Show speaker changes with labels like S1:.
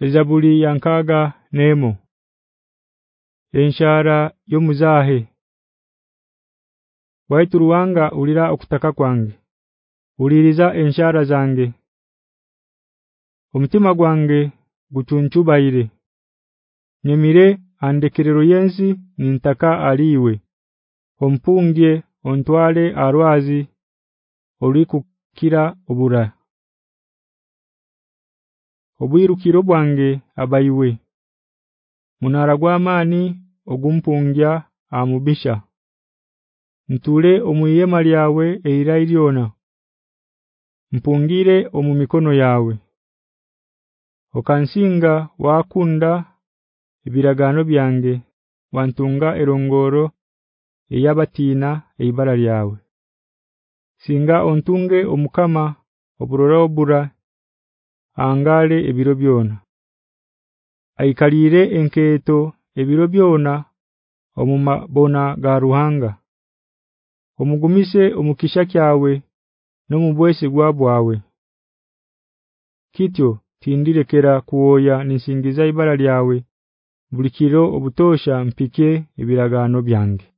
S1: Ezabuli yankaga nemo Enshara yomuzahe Waitu ruwanga ulira okutaka kwange. Uliriza enshara zange. Omutima gwange guchunchubaire Nyemire andekirero yensi nintaka aliwe Ompungye ontwale arwazi olikukira obura Obwirukiro bwange abayiwe. Munara gwamani ogumpungya amubisha Ntule omuyema lyawe eirailiona Mpungire omumikono yawe. Okansinga wakunda ibiragano byange wantunga erongoro eyabatina eibara lyawe. Singa ontunge omukama oburorobura angale ebiro byona. Aikalire enketo ebiro byona omumabona ga ruhanga. Omugumise omukisha kyawe nomubwese gwabwawe Kityo tindirekera kuoya nisingiza ibara lyawe bulikiro obutosha mpike ebiragano byange